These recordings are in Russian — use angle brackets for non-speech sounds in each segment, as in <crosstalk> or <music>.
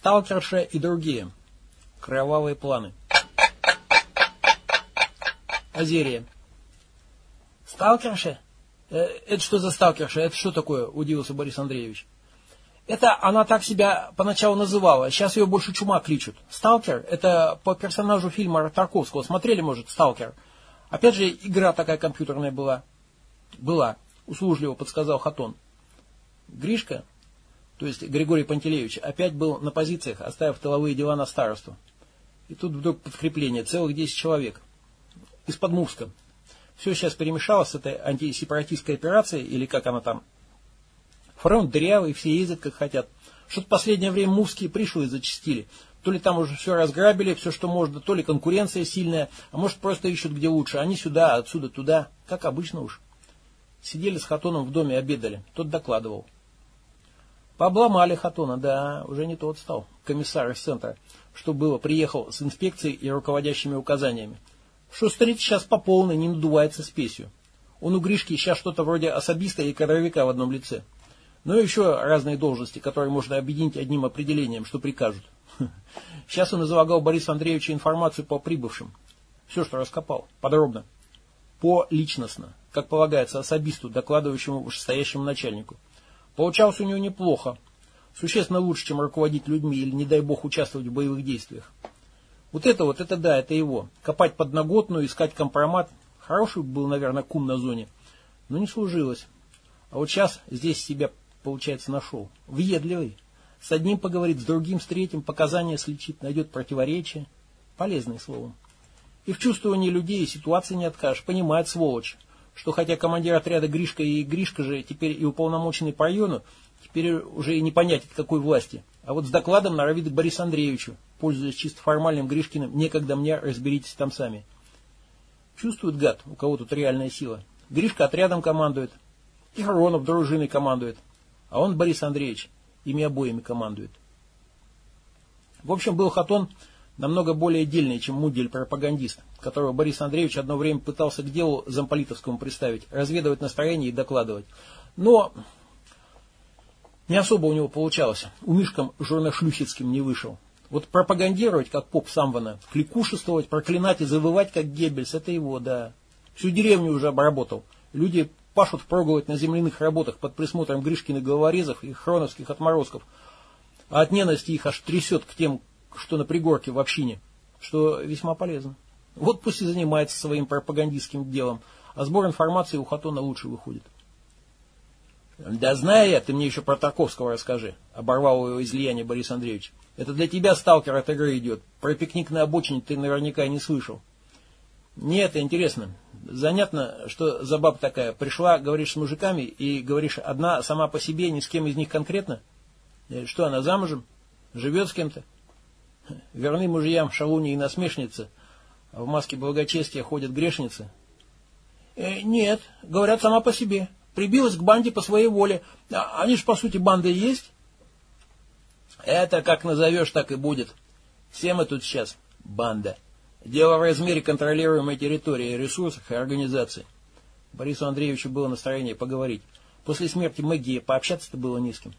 Сталкерша и другие. Кровавые планы. Азерия. Сталкерша? Э, это что за сталкерша? Это что такое? Удивился Борис Андреевич. Это она так себя поначалу называла. Сейчас ее больше чума кличут. Сталкер, это по персонажу фильма Тарковского. Смотрели, может, Сталкер? Опять же, игра такая компьютерная была. Была. Услужливо подсказал Хатон. Гришка, то есть Григорий Пантелеевич, опять был на позициях, оставив тыловые дела на старосту. И тут вдруг подкрепление, целых 10 человек. Из-под Мувска. Все сейчас перемешалось с этой антисепаратистской операцией, или как она там. Фронт дырявый, все ездят как хотят. Что-то последнее время мувские пришлые зачастили. То ли там уже все разграбили, все, что можно, то ли конкуренция сильная, а может просто ищут где лучше. Они сюда, отсюда туда, как обычно уж. Сидели с Хатоном в доме, обедали. Тот докладывал. Пообломали Хатона, да, уже не тот стал, комиссар из центра, что было, приехал с инспекцией и руководящими указаниями. Шустрить сейчас по полной, не надувается спесью. Он у Гришки сейчас что-то вроде особиста и кадровика в одном лице. Ну и еще разные должности, которые можно объединить одним определением, что прикажут. <laughs> Сейчас он излагал Борису Андреевичу информацию по прибывшим. Все, что раскопал, подробно. По личностно, как полагается особисту, докладывающему вышестоящему начальнику. Получалось у него неплохо. Существенно лучше, чем руководить людьми или, не дай бог, участвовать в боевых действиях. Вот это вот, это да, это его. Копать подноготную, искать компромат. Хороший был, наверное, кум на зоне. Но не служилось. А вот сейчас здесь себя, получается, нашел. Въедливый. С одним поговорит, с другим, с третьим, показания слечит, найдет противоречие. Полезное слово. И в чувствовании людей ситуации не откажешь. Понимает сволочь что хотя командир отряда Гришка и Гришка же теперь и уполномоченный по району, теперь уже и не понять от какой власти. А вот с докладом норовит к Борису Андреевичу, пользуясь чисто формальным Гришкиным, некогда мне, разберитесь там сами. Чувствует гад, у кого тут реальная сила. Гришка отрядом командует, и Хронов дружиной командует, а он, Борис Андреевич, ими обоими командует. В общем, был Хатон намного более дельный, чем Мудель-пропагандист, которого Борис Андреевич одно время пытался к делу замполитовскому представить, разведывать настроение и докладывать. Но не особо у него получалось. У Мишкам журношлюхицким не вышел. Вот пропагандировать, как поп Самвана, кликушествовать, проклинать и завывать, как Геббельс, это его, да. Всю деревню уже обработал. Люди пашут впроголодь на земляных работах под присмотром Гришкиных головорезов и хроновских отморозков. А от ненависти их аж трясет к тем, что на пригорке в общине, что весьма полезно. Вот пусть и занимается своим пропагандистским делом, а сбор информации у Хатона лучше выходит. Да знаю я, ты мне еще про Тарковского расскажи, оборвал его излияние Борис Андреевич. Это для тебя, сталкер, от игры идет. Про пикник на обочине ты наверняка не слышал. Нет, интересно. Занятно, что за баб такая. Пришла, говоришь, с мужиками, и говоришь, одна сама по себе, ни с кем из них конкретно? Э, что, она замужем? Живет с кем-то? Верны мужьям шалуни и насмешницы, а в маске благочестия ходят грешницы. Э, нет, говорят сама по себе. Прибилась к банде по своей воле. А, они же, по сути, банда и есть. Это как назовешь, так и будет. Все мы тут сейчас банда. Дело в размере контролируемой территории, ресурсах и организации. Борису Андреевичу было настроение поговорить. После смерти Мэгги пообщаться-то было кем.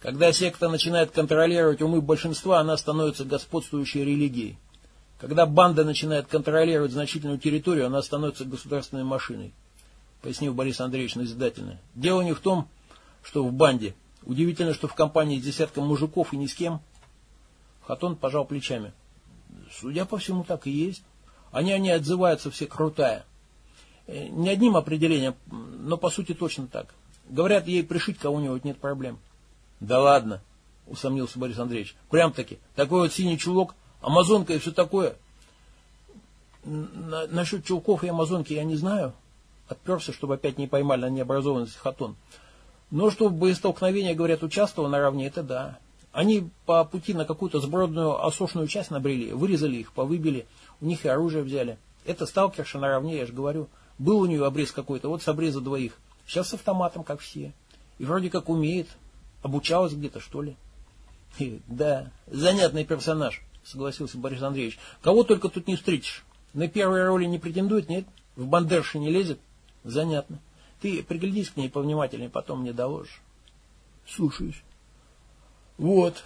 Когда секта начинает контролировать умы большинства, она становится господствующей религией. Когда банда начинает контролировать значительную территорию, она становится государственной машиной, пояснил Борис Андреевич назидательно. Дело не в том, что в банде. Удивительно, что в компании с десятком мужиков и ни с кем. Хатон пожал плечами. Судя по всему, так и есть. Они, они отзываются все крутая. Э, не одним определением, но по сути точно так. Говорят, ей пришить кого-нибудь нет проблем. Да ладно, усомнился Борис Андреевич. Прям-таки, такой вот синий чулок, амазонка и все такое. На, насчет чулков и амазонки я не знаю. Отперся, чтобы опять не поймали на необразованность хатон. Но что в боестолкновении, говорят, участвовал наравне, это да. Они по пути на какую-то сбродную осошную часть набрели, вырезали их, повыбили, у них и оружие взяли. Это сталкерша наравне, я же говорю. Был у нее обрез какой-то, вот с обреза двоих. Сейчас с автоматом, как все. И вроде как умеет, Обучалась где-то, что ли? Да, занятный персонаж, согласился Борис Андреевич. Кого только тут не встретишь. На первые роли не претендует, нет? В бандерши не лезет? Занятно. Ты приглядись к ней повнимательнее, потом мне доложишь. Слушаюсь. Вот.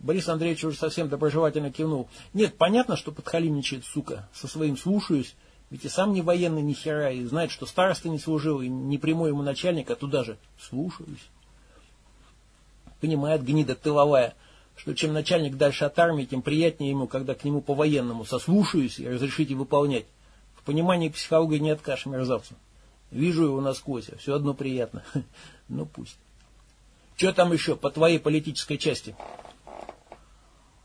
Борис Андреевич уже совсем доброжелательно кивнул. Нет, понятно, что подхалимничает, сука. Со своим слушаюсь. Ведь и сам не военный ни хера, и знает, что староста не служил, и не прямой ему начальник, а туда же слушаюсь. Понимает гнида тыловая, что чем начальник дальше от армии, тем приятнее ему, когда к нему по-военному сослушаюсь и разрешите выполнять. В понимании психологии не откажешь мерзавцу. Вижу его насквозь, а все одно приятно. <laughs> Ну пусть. Что там еще по твоей политической части?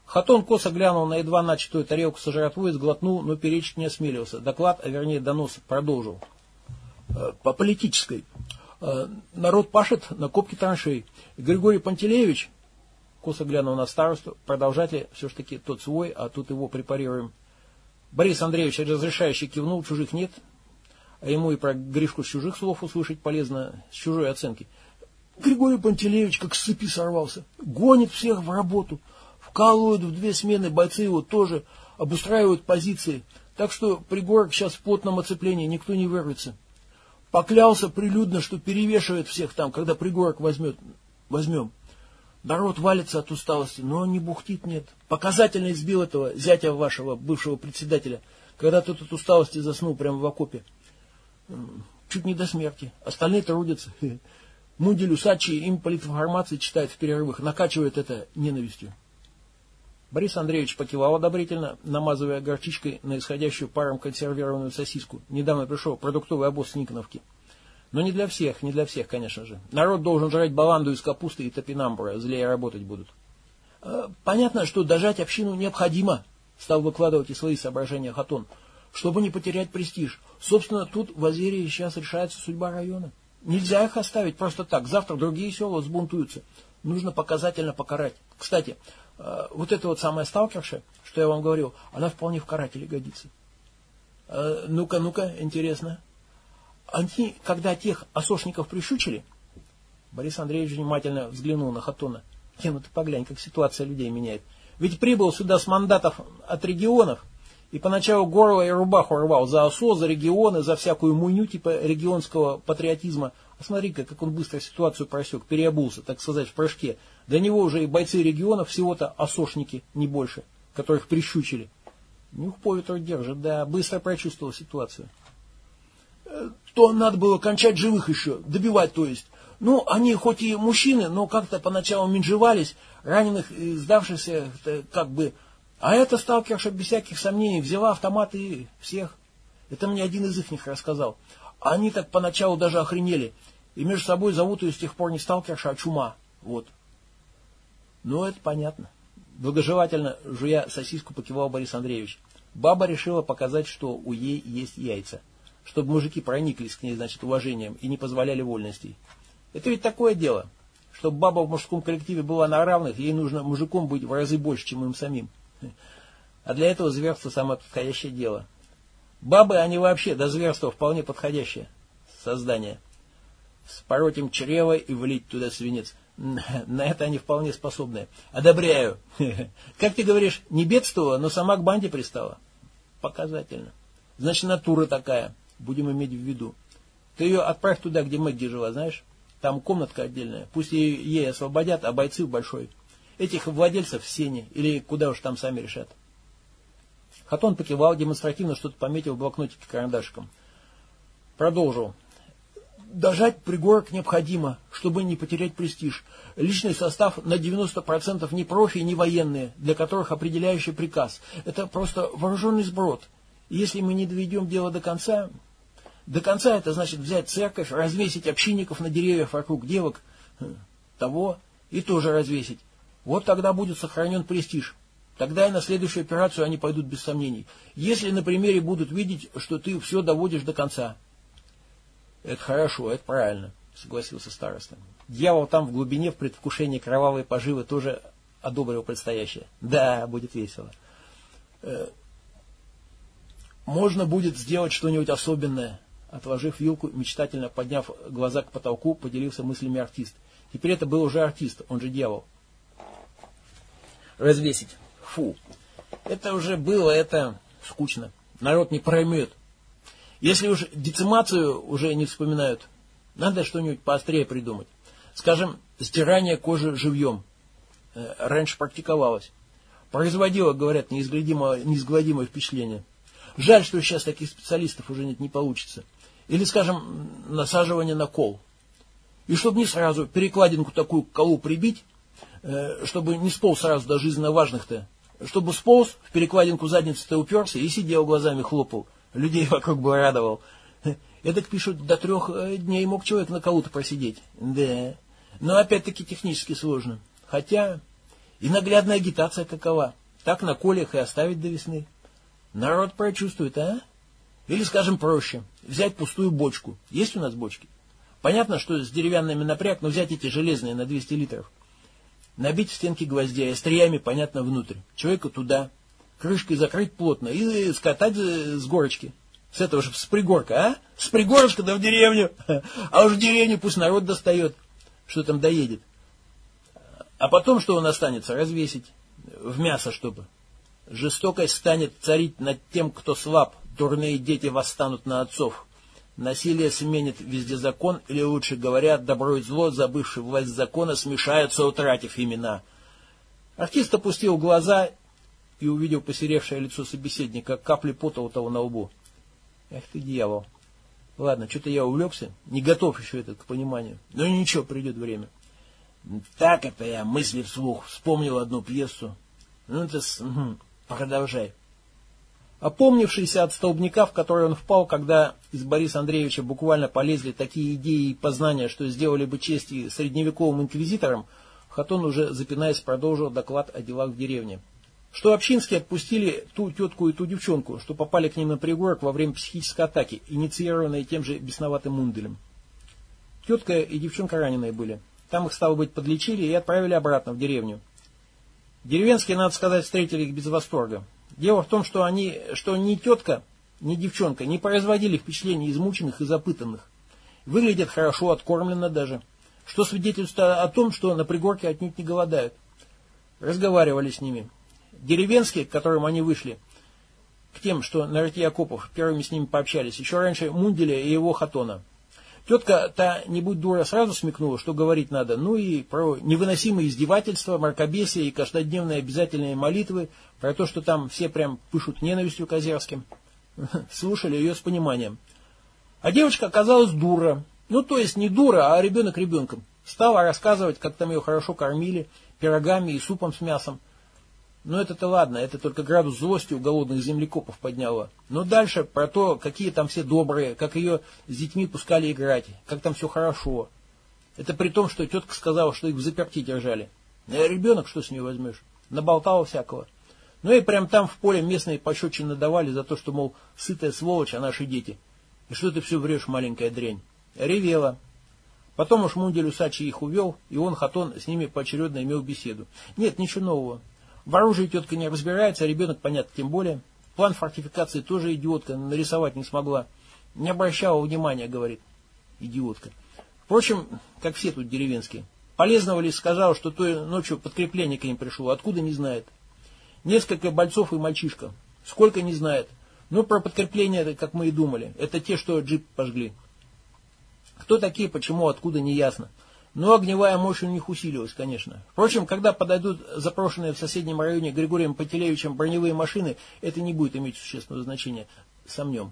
Хатон косо глянул на едва начатую тарелку со жратвой, сглотнул, но перечить не осмелился. Доклад, а вернее донос, продолжил. Э, по политической. Э, народ пашет на копке траншей. Григорий Пантелеевич, косо глянул на старосту, продолжатель все-таки тот свой, а тут его препарируем. Борис Андреевич разрешающий кивнул, чужих нет, а ему и про Гришку с чужих слов услышать полезно, с чужой оценки. Григорий Пантелеевич как с цепи сорвался, гонит всех в работу, вкалывают в две смены, бойцы его тоже обустраивают позиции, так что пригорок сейчас в плотном оцеплении, никто не вырвется. Поклялся прилюдно, что перевешивает всех там, когда пригорок возьмет, возьмем. Народ валится от усталости, но не бухтит, нет. Показательно избил этого зятя вашего, бывшего председателя, когда тот от усталости заснул прямо в окопе. Чуть не до смерти. Остальные трудятся. <laughs> Мудель Усачи им политинформации читает в перерывах, накачивает это ненавистью. Борис Андреевич покивал одобрительно, намазывая горчичкой на исходящую паром консервированную сосиску. Недавно пришел продуктовый обоз с Никоновки. Но не для всех, не для всех, конечно же. Народ должен жрать баланду из капусты и топинамбура, злее работать будут. «Э, понятно, что дожать общину необходимо, стал выкладывать и свои соображения Хатон, чтобы не потерять престиж. Собственно, тут в Азерии сейчас решается судьба района. Нельзя их оставить просто так. Завтра другие села сбунтуются. Нужно показательно покарать. Кстати, вот эта вот самая сталкерша, что я вам говорил, она вполне в карателе годится. «Э, ну-ка, ну-ка, интересно. Они, когда тех осошников прищучили, Борис Андреевич внимательно взглянул на Хатона. Не, ну ты поглянь, как ситуация людей меняет. Ведь прибыл сюда с мандатов от регионов, и поначалу горло и рубаху рвал за ОСО, за регионы, за всякую муню типа регионского патриотизма. А смотри-ка, как он быстро ситуацию просек, переобулся, так сказать, в прыжке. До него уже и бойцы регионов всего-то осошники, не больше, которых прищучили. Нюх по ветру держит, да, быстро прочувствовал ситуацию то надо было кончать живых еще, добивать то есть. Ну, они хоть и мужчины, но как-то поначалу менжевались, раненых и сдавшихся, как бы... А эта сталкерша без всяких сомнений взяла автомат и всех. Это мне один из их рассказал. Они так поначалу даже охренели. И между собой зовут ее с тех пор не сталкерша, а чума. Вот. Ну, это понятно. Благожелательно, жуя сосиску, покивал Борис Андреевич. Баба решила показать, что у ей есть яйца чтобы мужики прониклись к ней, значит, уважением и не позволяли вольностей. Это ведь такое дело. Чтобы баба в мужском коллективе была на равных, ей нужно мужиком быть в разы больше, чем им самим. А для этого зверство самое подходящее дело. Бабы, они вообще до зверства вполне подходящее создание. Спороть им чрево и влить туда свинец. На это они вполне способны. Одобряю. <laughs> Как ты говоришь, не бедствовала, но сама к банде пристала. Показательно. Значит, натура такая. Будем иметь в виду. Ты ее отправь туда, где Мэгги жила, знаешь? Там комнатка отдельная. Пусть ей, ей освободят, а бойцы в большой. Этих владельцев в сене. Или куда уж там сами решат. Хатон покивал, демонстративно что-то пометил в блокнотике карандашиком. Продолжил. Дожать пригорок необходимо, чтобы не потерять престиж. Личный состав на 90% не профи, не военные, для которых определяющий приказ. Это просто вооруженный сброд. Если мы не доведем дело до конца, до конца это значит взять церковь, развесить общинников на деревьях вокруг девок, э, того, и тоже развесить. Вот тогда будет сохранен престиж. Тогда и на следующую операцию они пойдут без сомнений. Если на примере будут видеть, что ты все доводишь до конца. Это хорошо, это правильно, согласился староста. Дьявол там в глубине, в предвкушении кровавой поживы, тоже одобрил предстоящее. Да, будет весело. Э, можно будет сделать что-нибудь особенное. Отложив вилку, мечтательно подняв глаза к потолку, поделился мыслями артист. Теперь это был уже артист, он же дьявол. Развесить. Фу. Это уже было, это скучно. Народ не проймет. Если уж децимацию уже не вспоминают, надо что-нибудь поострее придумать. Скажем, стирание кожи живьем. э, раньше практиковалось. Производило, говорят, неизгладимое, впечатление. Жаль, что сейчас таких специалистов уже нет, не получится. Или, скажем, насаживание на кол. И чтобы не сразу перекладинку такую к колу прибить, э, чтобы не сполз сразу до жизненно важных-то, чтобы сполз, в перекладинку задницы-то уперся и сидел глазами хлопал, людей вокруг бы радовал. Это пишут, до трех э, дней мог человек на колу-то просидеть. Да. Но опять-таки технически сложно. Хотя и наглядная агитация какова. Так на колях и оставить до весны. Народ прочувствует, а? Или, скажем проще, взять пустую бочку. Есть у нас бочки? Понятно, что с деревянными напряг, но взять эти железные на 200 литров. Набить в стенки гвоздей, остриями, понятно, внутрь. Человека туда. Крышкой закрыть плотно и скатать с горочки. С этого же, с пригорка, а? С пригорочка да в деревню. <laughs> А уж в деревню пусть народ достает, что там доедет. А потом что он останется? Развесить. В мясо, чтобы. Жестокость станет царить над тем, кто слаб. Дурные дети восстанут на отцов. Насилие сменит везде закон, или лучше говоря, добро и зло, забывший власть закона, смешаются, утратив имена. Артист опустил глаза и увидел посеревшее лицо собеседника, капли пота у того на лбу. Эх ты, дьявол. Ладно, что-то я увлекся, не готов еще это к пониманию. Но ничего, придет время. Так это я мысли вслух вспомнил одну пьесу. Ну, это... Угу, продолжай. Опомнившийся от столбняка, в который он впал, когда из Бориса Андреевича буквально полезли такие идеи и познания, что сделали бы честь и средневековым инквизиторам, Хатон уже, запинаясь, продолжил доклад о делах в деревне что общинские отпустили ту тетку и ту девчонку, что попали к ним на пригорок во время психической атаки, инициированной тем же бесноватым Мунделем. Тетка и девчонка раненые были. Там их, стало быть, подлечили и отправили обратно в деревню. Деревенские, надо сказать, встретили их без восторга. Дело в том, что они, что ни тетка, ни девчонка не производили впечатления измученных и запытанных. Выглядят хорошо, откормленно даже. Что свидетельствует о том, что на пригорке отнюдь не голодают. Разговаривали с ними. Деревенские, к которым они вышли, к тем, что на рытье окопов, первыми с ними пообщались, еще раньше Мунделя и его Хатона. Тетка та, не будь дура, сразу смекнула, что говорить надо, ну и про невыносимые издевательства, мракобесие и каждодневные обязательные молитвы, про то, что там все прям пышут ненавистью к Озерским. <laughs> Слушали ее с пониманием. А девочка оказалась дура. Ну, то есть не дура, а ребенок ребенком. Стала рассказывать, как там ее хорошо кормили, пирогами и супом с мясом. Но это-то ладно, это только градус злости у голодных землекопов подняло. Но дальше про то, какие там все добрые, как ее с детьми пускали играть, как там все хорошо. Это при том, что тетка сказала, что их в заперти держали. А ребенок, что с нее возьмешь? Наболтала всякого. Ну и прям там в поле местные пощечины давали за то, что, мол, сытая сволочь, а наши дети. И что ты все врешь, маленькая дрянь? Ревела. Потом уж Мундель Усачи их увел, и он, Хатон, с ними поочередно имел беседу. Нет, ничего нового. В оружии тетка не разбирается, а ребенок, понятно, тем более. План фортификации тоже идиотка, нарисовать не смогла. Не обращала внимания, говорит. Идиотка. Впрочем, как все тут деревенские. Полезного ли сказал, что той ночью подкрепление к ним пришло, откуда не знает. Несколько бойцов и мальчишка. Сколько не знает. Но про подкрепление, как мы и думали, это те, что джип пожгли. Кто такие, почему, откуда, не ясно. Но огневая мощь у них усилилась, конечно. Впрочем, когда подойдут запрошенные в соседнем районе Григорием Пателевичем броневые машины, это не будет иметь существенного значения. Сомнем.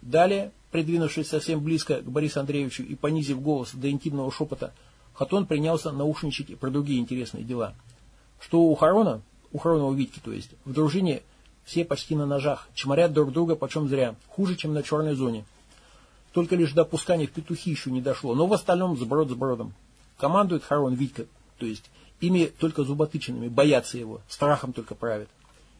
Далее, придвинувшись совсем близко к Борису Андреевичу и понизив голос до интимного шепота, Хатон принялся наушничать про другие интересные дела. Что у Харона, у Харонова Витьки, то есть, в дружине все почти на ножах, чморят друг друга почем зря, хуже, чем на черной зоне. Только лишь до опускания в петухи еще не дошло, но в остальном сброд с бродом. Командует Харон Витька, то есть ими только зуботычинами, боятся его, страхом только правят.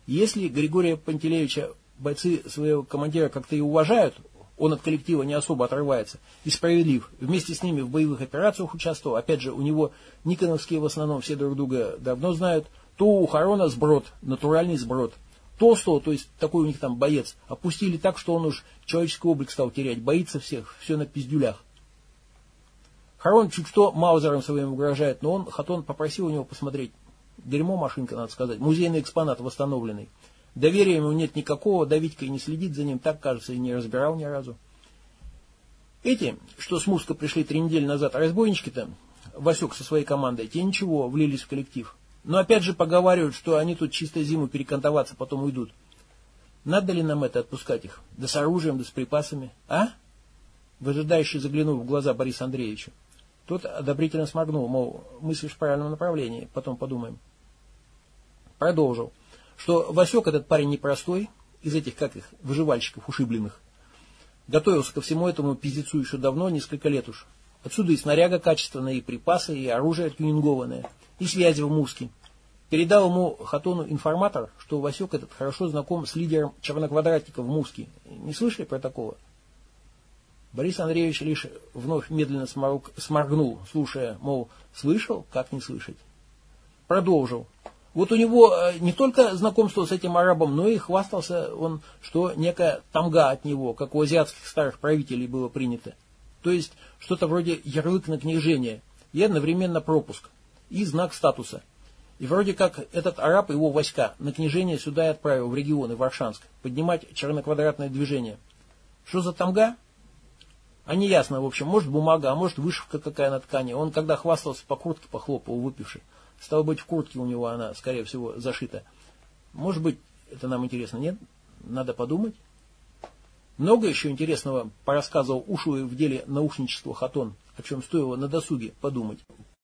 Если Григория Пантелеевича бойцы своего командира как-то и уважают, он от коллектива не особо отрывается и справедлив. Вместе с ними в боевых операциях участвовал. Опять же, у него Никоновские в основном все друг друга давно знают. То у Харона сброд, натуральный сброд. Толстого, то есть такой у них там боец, опустили так, что он уж человеческий облик стал терять, боится всех, все на пиздюлях. Харон чуть что Маузером своим угрожает, но он, Хатон попросил у него посмотреть. Дерьмо машинка, надо сказать, музейный экспонат восстановленный. Доверия ему нет никакого, Давидька и не следит за ним, так кажется, и не разбирал ни разу. Эти, что с Муска пришли три недели назад, разбойнички-то, Васек со своей командой, те ничего, влились в коллектив. Но опять же поговаривают, что они тут чисто зиму перекантоваться, потом уйдут. Надо ли нам это отпускать их? Да с оружием, да с припасами. А? Выжидающий заглянул в глаза Бориса Андреевича. Тот одобрительно сморгнул, мол, мыслишь в правильном направлении, потом подумаем. Продолжил, что Васек этот парень непростой, из этих, как их, выживальщиков ушибленных. Готовился ко всему этому пиздецу еще давно, несколько лет уж. Отсюда и снаряга качественная, и припасы, и оружие тюнингованное, и связи в Муске. Передал ему Хатону информатор, что Васек этот хорошо знаком с лидером черноквадратника в Муске. Не слышали про такого? Борис Андреевич лишь вновь медленно сморгнул, слушая, мол, слышал, как не слышать. Продолжил. Вот у него э, не только знакомство с этим арабом, но и хвастался он, что некая тамга от него, как у азиатских старых правителей было принято. То есть что-то вроде ярлык на княжение и одновременно пропуск и знак статуса. И вроде как этот араб его войска на княжение сюда и отправил в регионы Варшанск, поднимать черноквадратное движение. Что за тамга? А не ясно, в общем, может бумага, а может вышивка какая на ткани. Он когда хвастался, по куртке похлопал, выпивший. Стало быть, в куртке у него она, скорее всего, зашита. Может быть, это нам интересно, нет? Надо подумать. Много еще интересного порассказывал Ушу в деле наушничества Хатон, о чем стоило на досуге подумать.